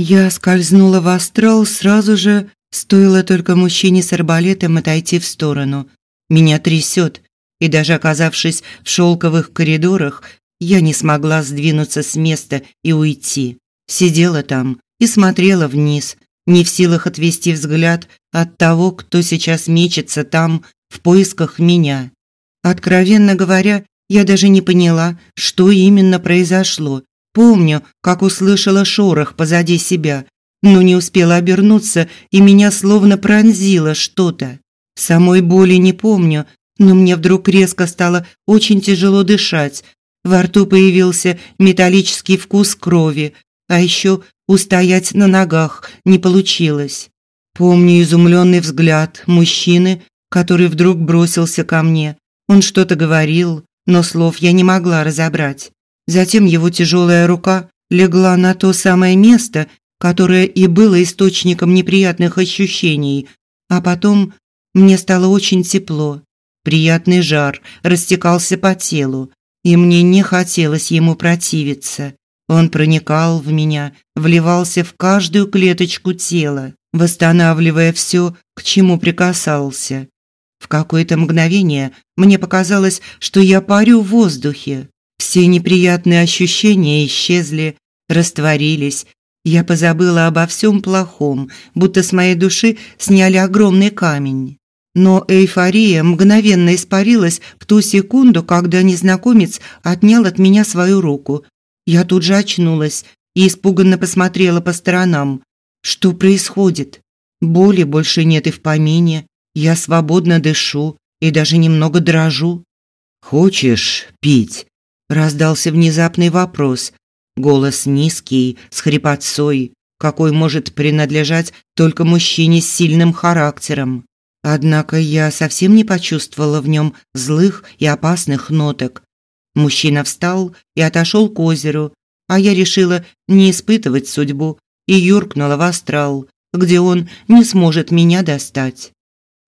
Я скользнула в астрал сразу же, стоило только мужчине с арбалетом отойти в сторону. Меня трясет, и даже оказавшись в шелковых коридорах, я не смогла сдвинуться с места и уйти. Сидела там и смотрела вниз, не в силах отвести взгляд от того, кто сейчас мечется там в поисках меня. Откровенно говоря, я даже не поняла, что именно произошло. Помню, как услышала шорох позади себя, но не успела обернуться, и меня словно пронзило что-то. Самой боли не помню, но мне вдруг резко стало очень тяжело дышать. Во рту появился металлический вкус крови, а еще устоять на ногах не получилось. Помню изумленный взгляд мужчины, который вдруг бросился ко мне. Он что-то говорил, но слов я не могла разобрать. Затем его тяжелая рука легла на то самое место, которое и было источником неприятных ощущений, а потом мне стало очень тепло. Приятный жар растекался по телу, и мне не хотелось ему противиться. Он проникал в меня, вливался в каждую клеточку тела, восстанавливая все, к чему прикасался. В какое-то мгновение мне показалось, что я парю в воздухе. Все неприятные ощущения исчезли, растворились. Я позабыла обо всем плохом, будто с моей души сняли огромный камень. Но эйфория мгновенно испарилась в ту секунду, когда незнакомец отнял от меня свою руку. Я тут же очнулась и испуганно посмотрела по сторонам. Что происходит? Боли больше нет и в помине. Я свободно дышу и даже немного дрожу. «Хочешь пить?» – раздался внезапный вопрос. Голос низкий, с хрипотцой, какой может принадлежать только мужчине с сильным характером. Однако я совсем не почувствовала в нем злых и опасных ноток. Мужчина встал и отошел к озеру, а я решила не испытывать судьбу и юркнула в астрал, где он не сможет меня достать.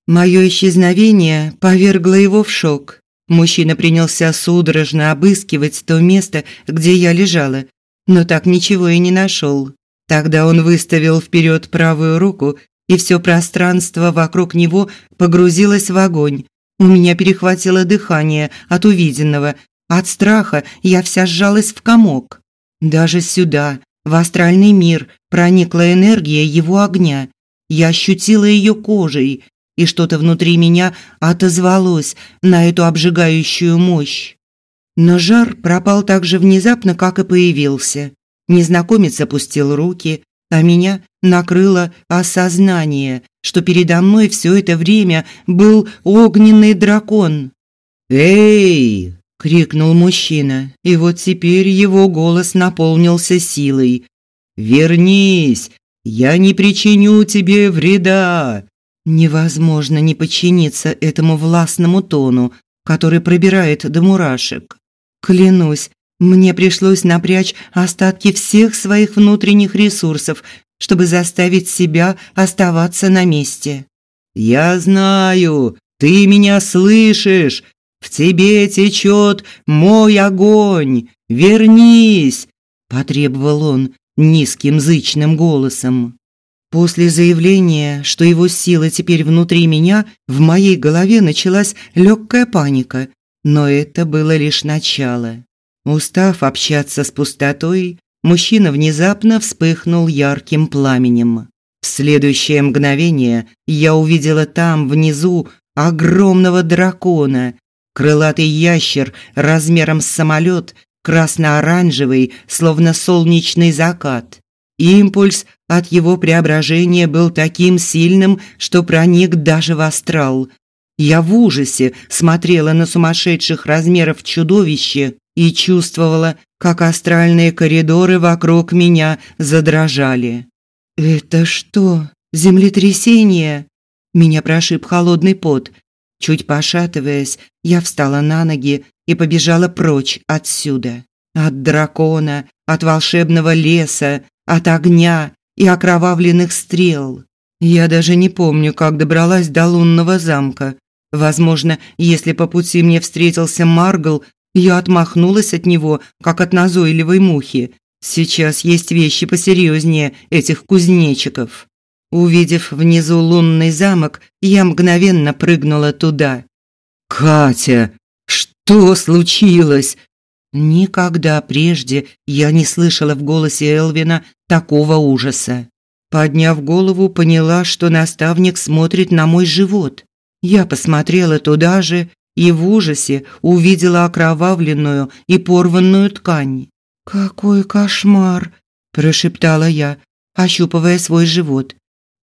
Мое исчезновение повергло его в шок. Мужчина принялся судорожно обыскивать то место, где я лежала, но так ничего и не нашел. Тогда он выставил вперед правую руку, и все пространство вокруг него погрузилось в огонь. У меня перехватило дыхание от увиденного. От страха я вся сжалась в комок. Даже сюда, в астральный мир, проникла энергия его огня. Я ощутила ее кожей, и что-то внутри меня отозвалось на эту обжигающую мощь. Но жар пропал так же внезапно, как и появился. Незнакомец опустил руки, а меня накрыло осознание, что передо мной все это время был огненный дракон. «Эй!» – крикнул мужчина, и вот теперь его голос наполнился силой. «Вернись! Я не причиню тебе вреда! Невозможно не подчиниться этому властному тону, который пробирает до мурашек. Клянусь, мне пришлось напрячь остатки всех своих внутренних ресурсов, чтобы заставить себя оставаться на месте. «Я знаю, ты меня слышишь! В тебе течет мой огонь! Вернись!» – потребовал он низким зычным голосом. После заявления, что его сила теперь внутри меня, в моей голове началась легкая паника, но это было лишь начало. Устав общаться с пустотой, мужчина внезапно вспыхнул ярким пламенем. В следующее мгновение я увидела там, внизу, огромного дракона. Крылатый ящер размером с самолет, красно-оранжевый, словно солнечный закат. Импульс от его преображения был таким сильным, что проник даже в астрал. Я в ужасе смотрела на сумасшедших размеров чудовище и чувствовала, как астральные коридоры вокруг меня задрожали. «Это что, землетрясение?» Меня прошиб холодный пот. Чуть пошатываясь, я встала на ноги и побежала прочь отсюда. От дракона, от волшебного леса, от огня и окровавленных стрел. Я даже не помню, как добралась до лунного замка. Возможно, если по пути мне встретился Маргл, я отмахнулась от него, как от назойливой мухи. Сейчас есть вещи посерьезнее этих кузнечиков. Увидев внизу лунный замок, я мгновенно прыгнула туда. «Катя, что случилось?» Никогда прежде я не слышала в голосе Элвина такого ужаса. Подняв голову, поняла, что наставник смотрит на мой живот. Я посмотрела туда же и в ужасе увидела окровавленную и порванную ткань. «Какой кошмар!» – прошептала я, ощупывая свой живот.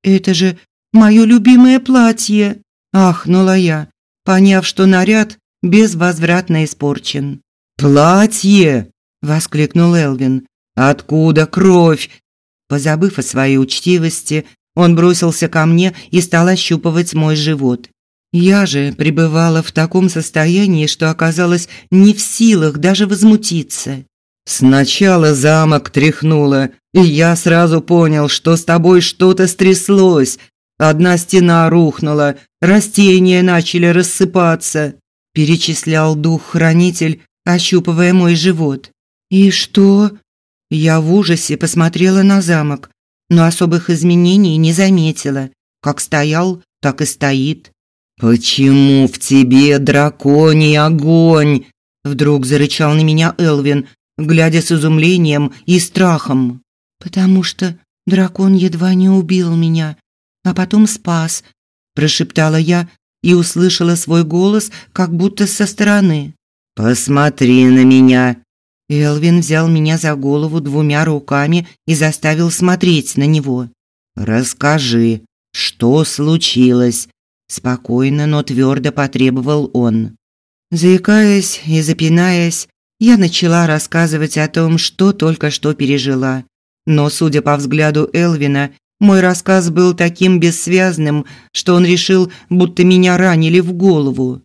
«Это же мое любимое платье!» – ахнула я, поняв, что наряд безвозвратно испорчен. «Платье!» – воскликнул Элвин. «Откуда кровь?» Позабыв о своей учтивости, он бросился ко мне и стал ощупывать мой живот. Я же пребывала в таком состоянии, что оказалась не в силах даже возмутиться. Сначала замок тряхнуло, и я сразу понял, что с тобой что-то стряслось. Одна стена рухнула, растения начали рассыпаться, перечислял дух-хранитель, ощупывая мой живот. И что? Я в ужасе посмотрела на замок, но особых изменений не заметила. Как стоял, так и стоит. «Почему в тебе драконий огонь?» Вдруг зарычал на меня Элвин, глядя с изумлением и страхом. «Потому что дракон едва не убил меня, а потом спас», прошептала я и услышала свой голос как будто со стороны. «Посмотри на меня!» Элвин взял меня за голову двумя руками и заставил смотреть на него. «Расскажи, что случилось?» Спокойно, но твердо потребовал он. Заикаясь и запинаясь, я начала рассказывать о том, что только что пережила. Но, судя по взгляду Элвина, мой рассказ был таким бессвязным, что он решил, будто меня ранили в голову.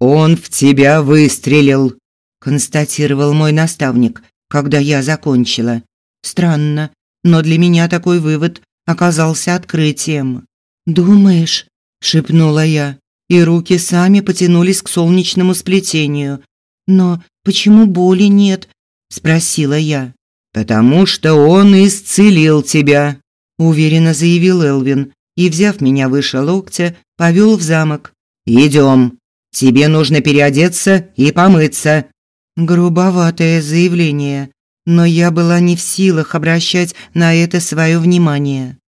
«Он в тебя выстрелил», – констатировал мой наставник, когда я закончила. Странно, но для меня такой вывод оказался открытием. «Думаешь?» шепнула я, и руки сами потянулись к солнечному сплетению. Но почему боли нет? спросила я. Потому что он исцелил тебя, уверенно заявил Элвин и, взяв меня выше локтя, повел в замок. Идем. Тебе нужно переодеться и помыться. Грубоватое заявление, но я была не в силах обращать на это свое внимание.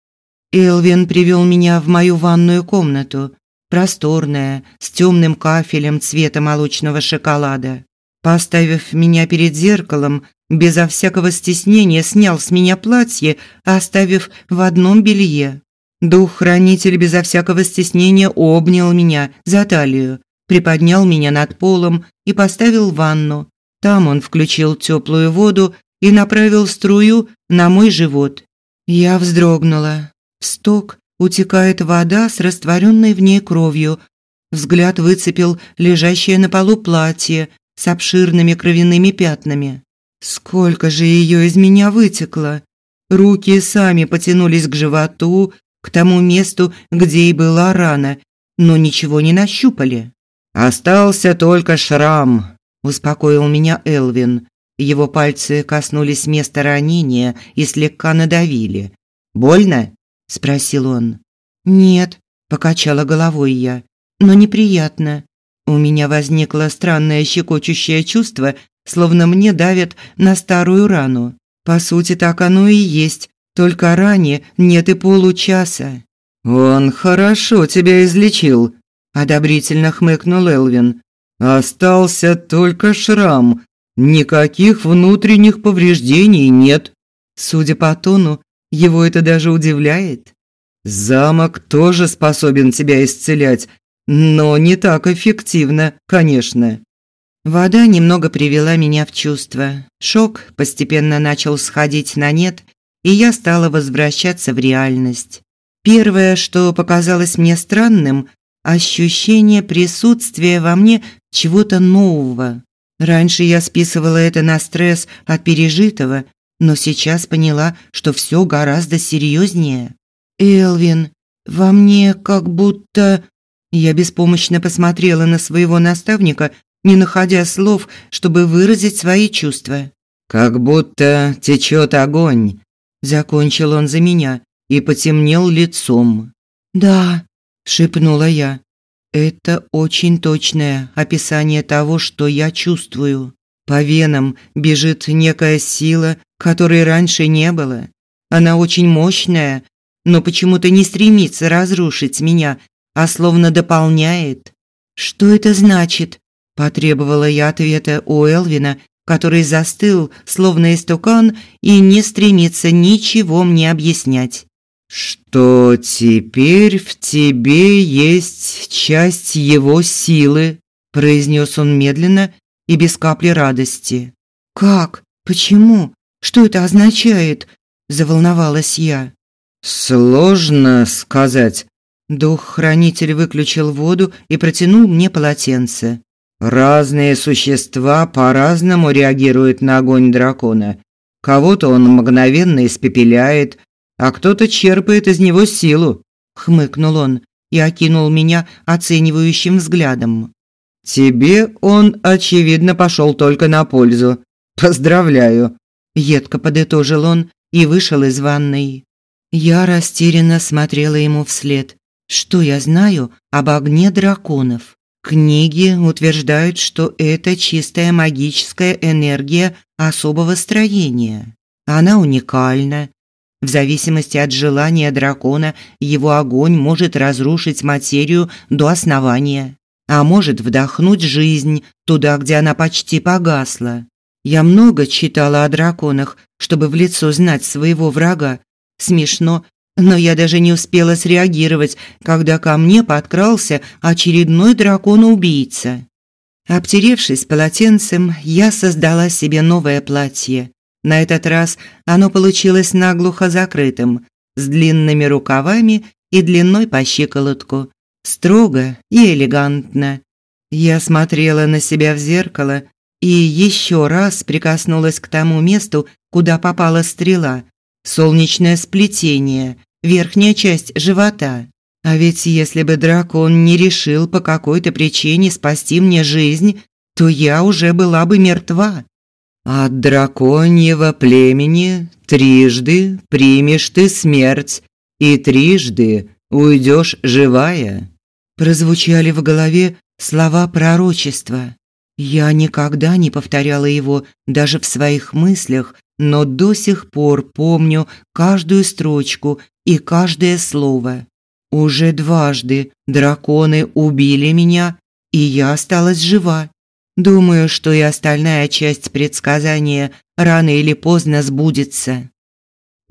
Элвин привел меня в мою ванную комнату, просторная, с темным кафелем цвета молочного шоколада. Поставив меня перед зеркалом, безо всякого стеснения снял с меня платье, оставив в одном белье. Дух-хранитель безо всякого стеснения обнял меня за талию, приподнял меня над полом и поставил в ванну. Там он включил теплую воду и направил струю на мой живот. Я вздрогнула, в сток утекает вода с растворенной в ней кровью. Взгляд выцепил лежащее на полу платье с обширными кровяными пятнами. Сколько же ее из меня вытекло! Руки сами потянулись к животу, к тому месту, где и была рана, но ничего не нащупали. «Остался только шрам», – успокоил меня Элвин. Его пальцы коснулись места ранения и слегка надавили. «Больно?» спросил он. Нет, покачала головой я. Но неприятно. У меня возникло странное щекочущее чувство, словно мне давят на старую рану. По сути, так оно и есть, только ране нет и получаса. Он хорошо тебя излечил, одобрительно хмыкнул Элвин. Остался только шрам. Никаких внутренних повреждений нет. Судя по тону, его это даже удивляет. Замок тоже способен тебя исцелять, но не так эффективно, конечно. Вода немного привела меня в чувство. Шок постепенно начал сходить на нет, и я стала возвращаться в реальность. Первое, что показалось мне странным ощущение присутствия во мне чего-то нового. Раньше я списывала это на стресс от пережитого, но сейчас поняла, что все гораздо серьезнее. «Элвин, во мне как будто...» Я беспомощно посмотрела на своего наставника, не находя слов, чтобы выразить свои чувства. Как будто течет огонь. Закончил он за меня и потемнел лицом. Да, шепнула я. Это очень точное описание того, что я чувствую. По венам бежит некая сила, которой раньше не было. Она очень мощная, но почему-то не стремится разрушить меня, а словно дополняет. Что это значит? потребовала я ответа у Элвина, который застыл, словно истукан, и не стремится ничего мне объяснять. Что теперь в тебе есть часть его силы, произнес он медленно и без капли радости. Как? Почему? Что это означает? заволновалась я. Сложно сказать. Дух-хранитель выключил воду и протянул мне полотенце. Разные существа по-разному реагируют на огонь дракона. Кого-то он мгновенно испепеляет, а кто-то черпает из него силу, хмыкнул он и окинул меня оценивающим взглядом. Тебе он очевидно пошел только на пользу. Поздравляю, едко подытожил он и вышел из ванной. Я растерянно смотрела ему вслед. Что я знаю об огне драконов? Книги утверждают, что это чистая магическая энергия особого строения. Она уникальна. В зависимости от желания дракона, его огонь может разрушить материю до основания, а может вдохнуть жизнь туда, где она почти погасла. Я много читала о драконах, чтобы в лицо знать своего врага. Смешно, но я даже не успела среагировать, когда ко мне подкрался очередной дракон-убийца. Обтеревшись полотенцем, я создала себе новое платье. На этот раз оно получилось наглухо закрытым, с длинными рукавами и длиной по щиколотку. Строго и элегантно. Я смотрела на себя в зеркало и еще раз прикоснулась к тому месту, куда попала стрела, солнечное сплетение, верхняя часть живота. А ведь если бы дракон не решил по какой-то причине спасти мне жизнь, то я уже была бы мертва. От драконьего племени трижды примешь ты смерть, и трижды уйдешь живая. Прозвучали в голове слова пророчества. Я никогда не повторяла его даже в своих мыслях, но до сих пор помню каждую строчку и каждое слово. Уже дважды драконы убили меня, и я осталась жива. Думаю, что и остальная часть предсказания рано или поздно сбудется.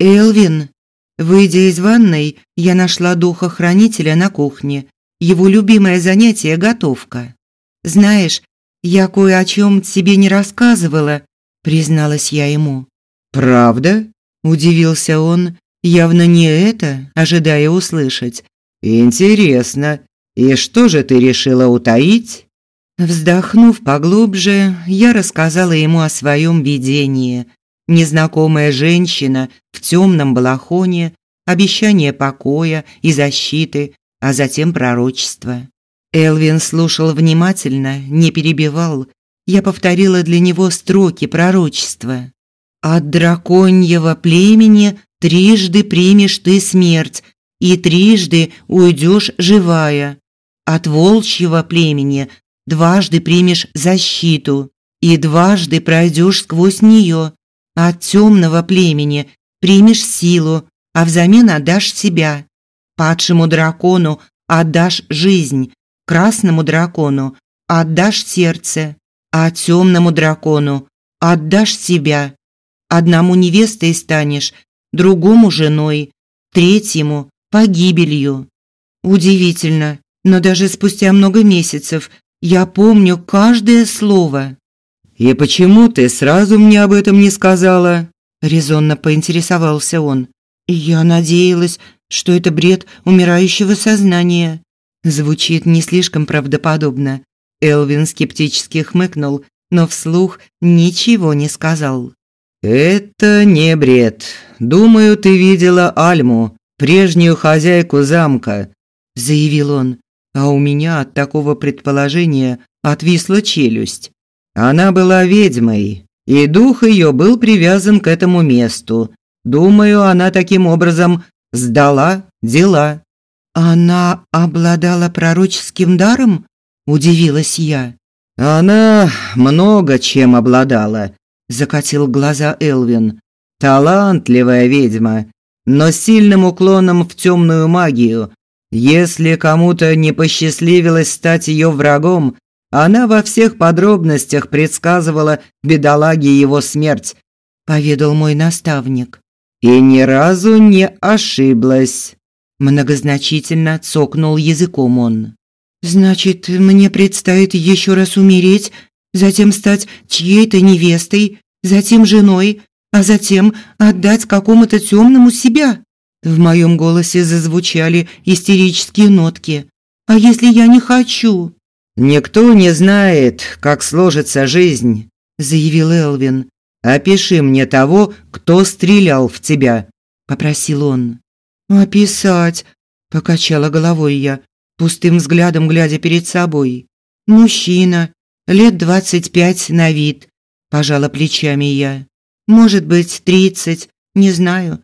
Элвин, выйдя из ванной, я нашла духа-хранителя на кухне. Его любимое занятие готовка. Знаешь, я кое о чем тебе не рассказывала, призналась я ему. Правда? удивился он, явно не это, ожидая услышать. Интересно. И что же ты решила утаить? Вздохнув поглубже, я рассказала ему о своем видении. Незнакомая женщина в темном балахоне, обещание покоя и защиты, а затем пророчество. Элвин слушал внимательно, не перебивал. Я повторила для него строки пророчества. «От драконьего племени трижды примешь ты смерть, и трижды уйдешь живая. От волчьего племени дважды примешь защиту, и дважды пройдешь сквозь нее. От темного племени примешь силу, а взамен отдашь себя. Падшему дракону отдашь жизнь, красному дракону отдашь сердце, а темному дракону отдашь себя. Одному невестой станешь, другому женой, третьему погибелью. Удивительно, но даже спустя много месяцев я помню каждое слово. И почему ты сразу мне об этом не сказала? резонно поинтересовался он. Я надеялась, что это бред умирающего сознания. Звучит не слишком правдоподобно. Элвин скептически хмыкнул, но вслух ничего не сказал. Это не бред. Думаю, ты видела Альму, прежнюю хозяйку замка, заявил он. А у меня от такого предположения отвисла челюсть. Она была ведьмой, и дух ее был привязан к этому месту. Думаю, она таким образом сдала дела. Она обладала пророческим даром? удивилась я. Она много чем обладала, закатил глаза Элвин. Талантливая ведьма, но с сильным уклоном в темную магию. Если кому-то не посчастливилось стать ее врагом, она во всех подробностях предсказывала бедолаге его смерть, поведал мой наставник. И ни разу не ошиблась. Многозначительно цокнул языком он. Значит, мне предстоит еще раз умереть, затем стать чьей-то невестой, затем женой, а затем отдать какому-то темному себя. В моем голосе зазвучали истерические нотки. А если я не хочу? Никто не знает, как сложится жизнь, заявил Элвин. Опиши мне того, кто стрелял в тебя, попросил он. Описать, покачала головой я, пустым взглядом глядя перед собой. Мужчина, лет двадцать пять на вид, пожала плечами я. Может быть, тридцать, не знаю.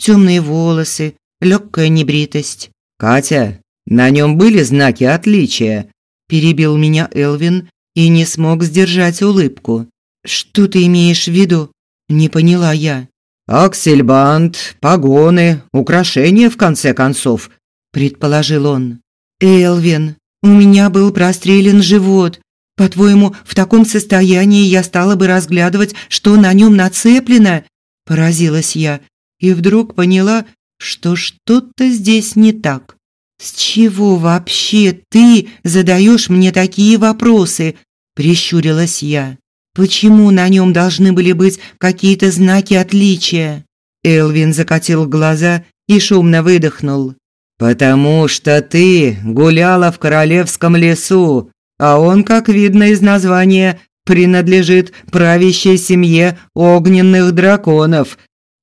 Темные волосы, легкая небритость. Катя, на нем были знаки отличия, перебил меня Элвин и не смог сдержать улыбку. Что ты имеешь в виду? Не поняла я. Аксельбанд, погоны, украшения в конце концов, предположил он. Элвин, у меня был прострелен живот. По-твоему, в таком состоянии я стала бы разглядывать, что на нем нацеплено? Поразилась я и вдруг поняла, что что-то здесь не так. «С чего вообще ты задаешь мне такие вопросы?» – прищурилась я. «Почему на нем должны были быть какие-то знаки отличия?» Элвин закатил глаза и шумно выдохнул. «Потому что ты гуляла в королевском лесу, а он, как видно из названия, принадлежит правящей семье огненных драконов»,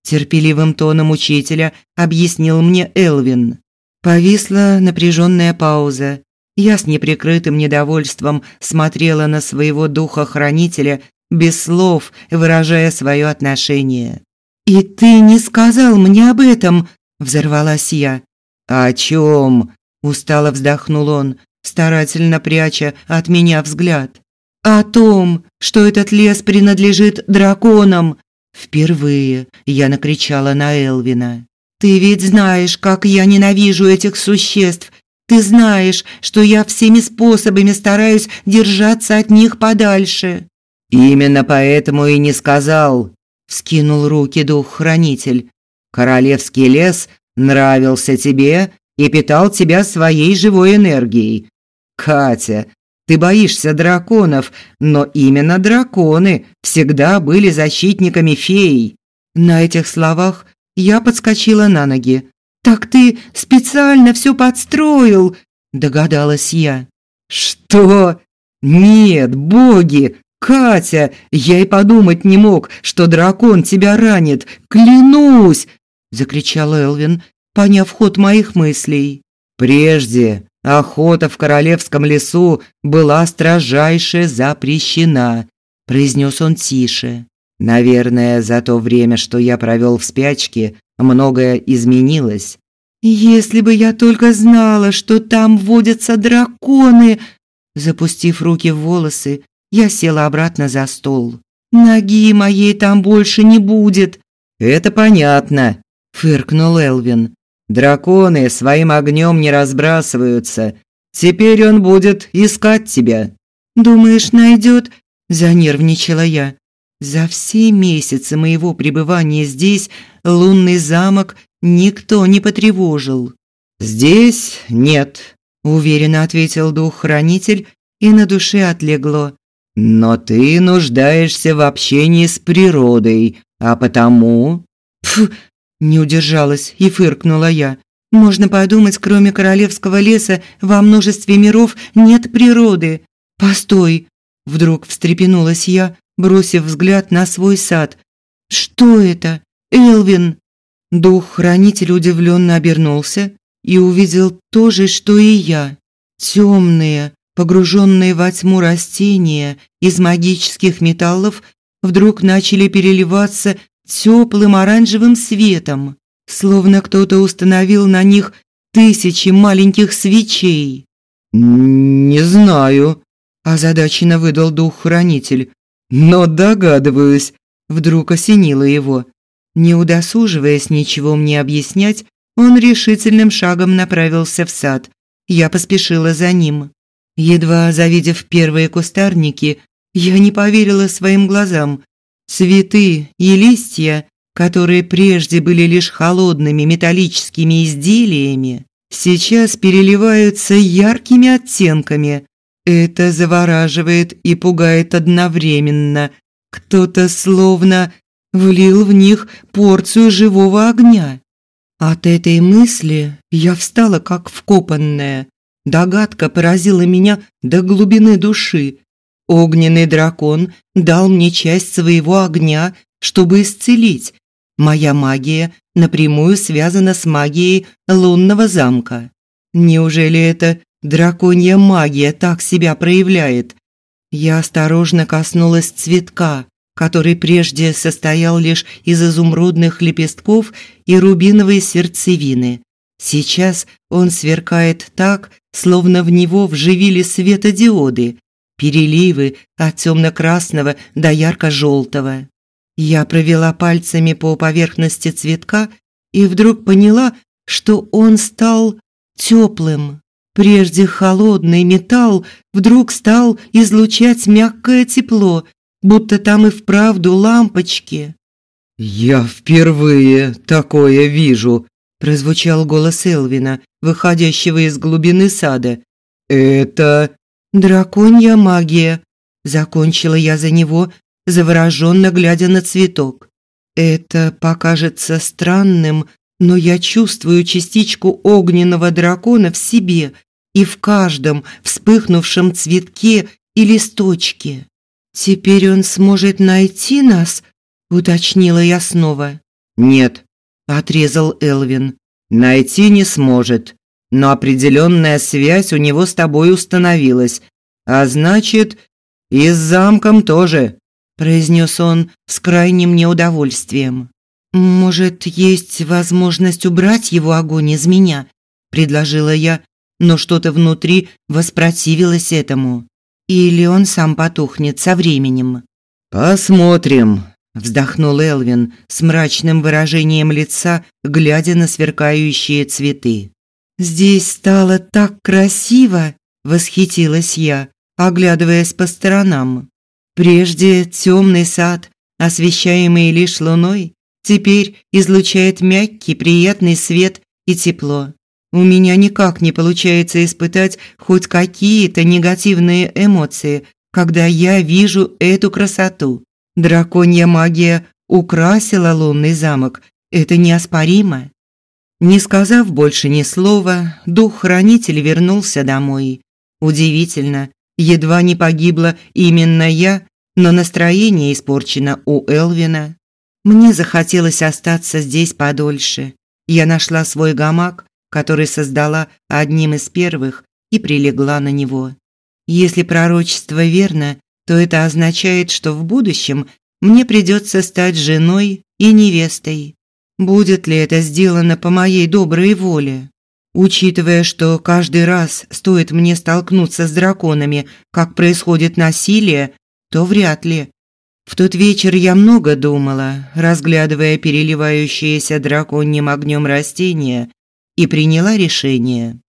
терпеливым тоном учителя объяснил мне Элвин. Повисла напряженная пауза. Я с неприкрытым недовольством смотрела на своего духа-хранителя, без слов выражая свое отношение. «И ты не сказал мне об этом!» – взорвалась я. «О чем?» – устало вздохнул он, старательно пряча от меня взгляд. «О том, что этот лес принадлежит драконам!» Впервые я накричала на Элвина. Ты ведь знаешь, как я ненавижу этих существ. Ты знаешь, что я всеми способами стараюсь держаться от них подальше. Именно поэтому и не сказал, скинул руки дух-хранитель. Королевский лес нравился тебе и питал тебя своей живой энергией. Катя, ты боишься драконов, но именно драконы всегда были защитниками фей. На этих словах я подскочила на ноги. «Так ты специально все подстроил!» – догадалась я. «Что? Нет, боги! Катя, я и подумать не мог, что дракон тебя ранит! Клянусь!» – закричал Элвин, поняв ход моих мыслей. «Прежде охота в королевском лесу была строжайше запрещена», – произнес он тише. Наверное, за то время, что я провел в спячке, многое изменилось. Если бы я только знала, что там водятся драконы, запустив руки в волосы, я села обратно за стол. Ноги моей там больше не будет. Это понятно, фыркнул Элвин. Драконы своим огнем не разбрасываются. Теперь он будет искать тебя. Думаешь, найдет? занервничала я. За все месяцы моего пребывания здесь лунный замок никто не потревожил. Здесь нет, уверенно ответил дух-хранитель, и на душе отлегло. Но ты нуждаешься в общении с природой, а потому Фу, не удержалась и фыркнула я. Можно подумать, кроме королевского леса во множестве миров нет природы. Постой, вдруг встрепенулась я, бросив взгляд на свой сад. «Что это? Элвин!» Дух-хранитель удивленно обернулся и увидел то же, что и я. Темные, погруженные во тьму растения из магических металлов вдруг начали переливаться теплым оранжевым светом, словно кто-то установил на них тысячи маленьких свечей. «Не знаю», – озадаченно выдал дух-хранитель. «Но догадываюсь», – вдруг осенило его. Не удосуживаясь ничего мне объяснять, он решительным шагом направился в сад. Я поспешила за ним. Едва завидев первые кустарники, я не поверила своим глазам. Цветы и листья, которые прежде были лишь холодными металлическими изделиями, сейчас переливаются яркими оттенками. Это завораживает и пугает одновременно. Кто-то словно влил в них порцию живого огня. От этой мысли я встала как вкопанная. Догадка поразила меня до глубины души. Огненный дракон дал мне часть своего огня, чтобы исцелить. Моя магия напрямую связана с магией лунного замка. Неужели это драконья магия так себя проявляет? Я осторожно коснулась цветка, который прежде состоял лишь из изумрудных лепестков и рубиновой сердцевины. Сейчас он сверкает так, словно в него вживили светодиоды, переливы от темно-красного до ярко-желтого. Я провела пальцами по поверхности цветка и вдруг поняла, что он стал теплым. Прежде холодный металл вдруг стал излучать мягкое тепло, будто там и вправду лампочки. «Я впервые такое вижу», – прозвучал голос Элвина, выходящего из глубины сада. «Это...» «Драконья магия», – закончила я за него, завороженно глядя на цветок. «Это покажется странным, но я чувствую частичку огненного дракона в себе и в каждом вспыхнувшем цветке и листочке. Теперь он сможет найти нас?» – уточнила я снова. «Нет», – отрезал Элвин. «Найти не сможет но определенная связь у него с тобой установилась. А значит, и с замком тоже», – произнес он с крайним неудовольствием. «Может, есть возможность убрать его огонь из меня?» – предложила я, но что-то внутри воспротивилось этому. Или он сам потухнет со временем. «Посмотрим», – вздохнул Элвин с мрачным выражением лица, глядя на сверкающие цветы. «Здесь стало так красиво!» – восхитилась я, оглядываясь по сторонам. Прежде темный сад, освещаемый лишь луной, теперь излучает мягкий, приятный свет и тепло. У меня никак не получается испытать хоть какие-то негативные эмоции, когда я вижу эту красоту. Драконья магия украсила лунный замок, это неоспоримо. Не сказав больше ни слова, дух-хранитель вернулся домой. Удивительно, едва не погибла именно я, но настроение испорчено у Элвина. Мне захотелось остаться здесь подольше. Я нашла свой гамак, который создала одним из первых, и прилегла на него. Если пророчество верно, то это означает, что в будущем мне придется стать женой и невестой. Будет ли это сделано по моей доброй воле? Учитывая, что каждый раз стоит мне столкнуться с драконами, как происходит насилие, то вряд ли. В тот вечер я много думала, разглядывая переливающиеся драконьим огнем растения, и приняла решение.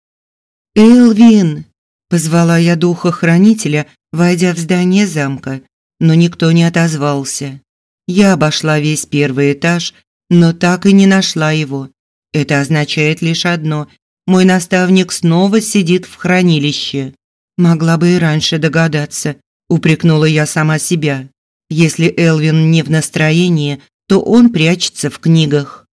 «Элвин!» – позвала я духа-хранителя, войдя в здание замка, но никто не отозвался. Я обошла весь первый этаж но так и не нашла его. Это означает лишь одно – мой наставник снова сидит в хранилище. Могла бы и раньше догадаться, упрекнула я сама себя. Если Элвин не в настроении, то он прячется в книгах.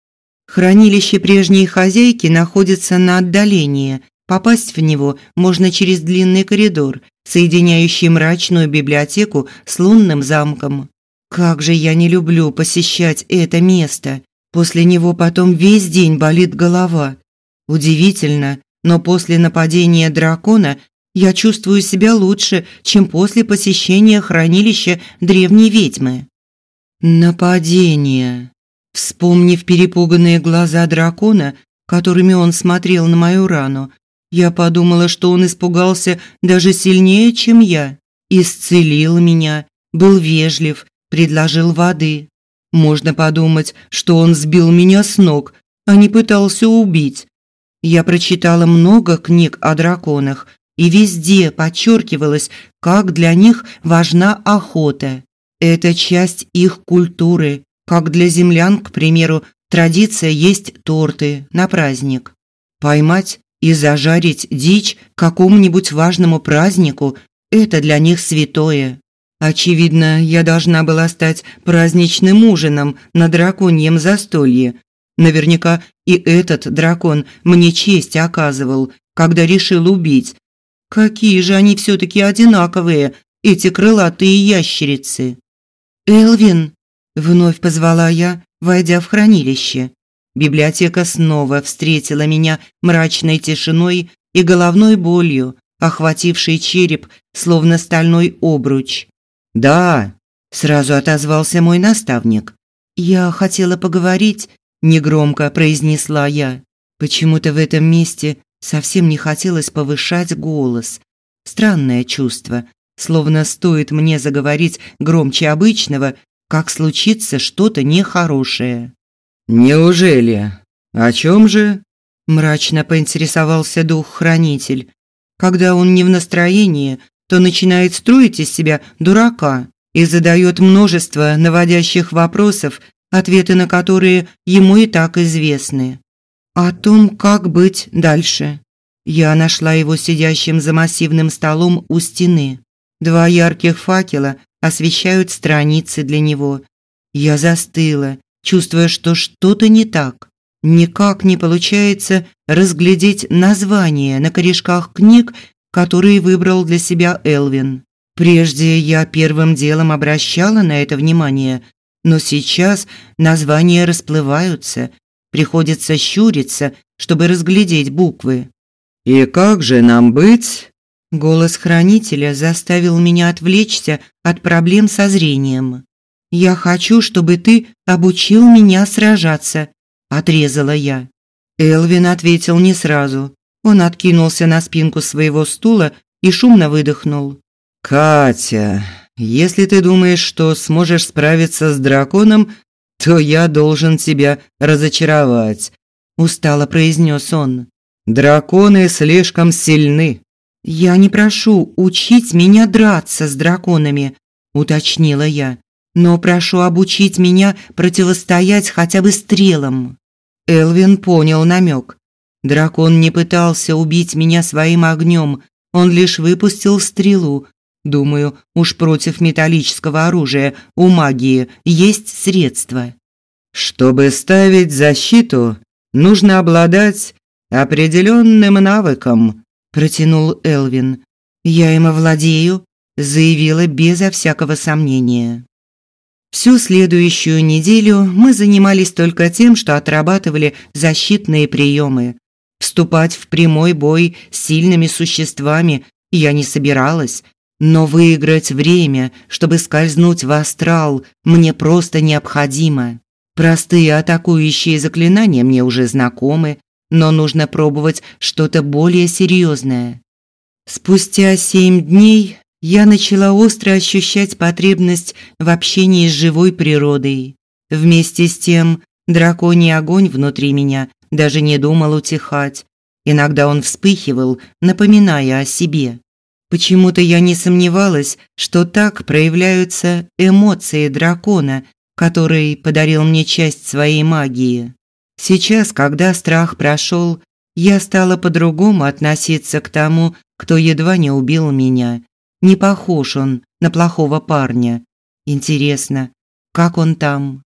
Хранилище прежней хозяйки находится на отдалении. Попасть в него можно через длинный коридор, соединяющий мрачную библиотеку с лунным замком. Как же я не люблю посещать это место. После него потом весь день болит голова. Удивительно, но после нападения дракона я чувствую себя лучше, чем после посещения хранилища древней ведьмы. Нападение. Вспомнив перепуганные глаза дракона, которыми он смотрел на мою рану, я подумала, что он испугался даже сильнее, чем я. Исцелил меня, был вежлив, предложил воды. Можно подумать, что он сбил меня с ног, а не пытался убить. Я прочитала много книг о драконах, и везде подчеркивалось, как для них важна охота. Это часть их культуры, как для землян, к примеру, традиция есть торты на праздник. Поймать и зажарить дичь какому-нибудь важному празднику – это для них святое. Очевидно, я должна была стать праздничным ужином на драконьем застолье. Наверняка и этот дракон мне честь оказывал, когда решил убить. Какие же они все-таки одинаковые, эти крылатые ящерицы. «Элвин!» – вновь позвала я, войдя в хранилище. Библиотека снова встретила меня мрачной тишиной и головной болью, охватившей череп, словно стальной обруч. «Да», – сразу отозвался мой наставник. «Я хотела поговорить», – негромко произнесла я. Почему-то в этом месте совсем не хотелось повышать голос. Странное чувство, словно стоит мне заговорить громче обычного, как случится что-то нехорошее. «Неужели? О чем же?» – мрачно поинтересовался дух-хранитель. Когда он не в настроении, то начинает строить из себя дурака и задает множество наводящих вопросов, ответы на которые ему и так известны. О том, как быть дальше. Я нашла его сидящим за массивным столом у стены. Два ярких факела освещают страницы для него. Я застыла, чувствуя, что что-то не так. Никак не получается разглядеть названия на корешках книг, которые выбрал для себя Элвин. Прежде я первым делом обращала на это внимание, но сейчас названия расплываются, приходится щуриться, чтобы разглядеть буквы. «И как же нам быть?» Голос хранителя заставил меня отвлечься от проблем со зрением. «Я хочу, чтобы ты обучил меня сражаться», – отрезала я. Элвин ответил не сразу. Он откинулся на спинку своего стула и шумно выдохнул. «Катя, если ты думаешь, что сможешь справиться с драконом, то я должен тебя разочаровать», – устало произнес он. «Драконы слишком сильны». «Я не прошу учить меня драться с драконами», – уточнила я но прошу обучить меня противостоять хотя бы стрелам». Элвин понял намек. Дракон не пытался убить меня своим огнем, он лишь выпустил стрелу. Думаю, уж против металлического оружия у магии есть средства. Чтобы ставить защиту, нужно обладать определенным навыком, протянул Элвин. Я им овладею, заявила безо всякого сомнения. Всю следующую неделю мы занимались только тем, что отрабатывали защитные приемы. Вступать в прямой бой с сильными существами я не собиралась, но выиграть время, чтобы скользнуть в астрал, мне просто необходимо. Простые атакующие заклинания мне уже знакомы, но нужно пробовать что-то более серьезное. Спустя семь дней я начала остро ощущать потребность в общении с живой природой. Вместе с тем, драконий огонь внутри меня даже не думал утихать. Иногда он вспыхивал, напоминая о себе. Почему-то я не сомневалась, что так проявляются эмоции дракона, который подарил мне часть своей магии. Сейчас, когда страх прошел, я стала по-другому относиться к тому, кто едва не убил меня, не похож он на плохого парня. Интересно, как он там?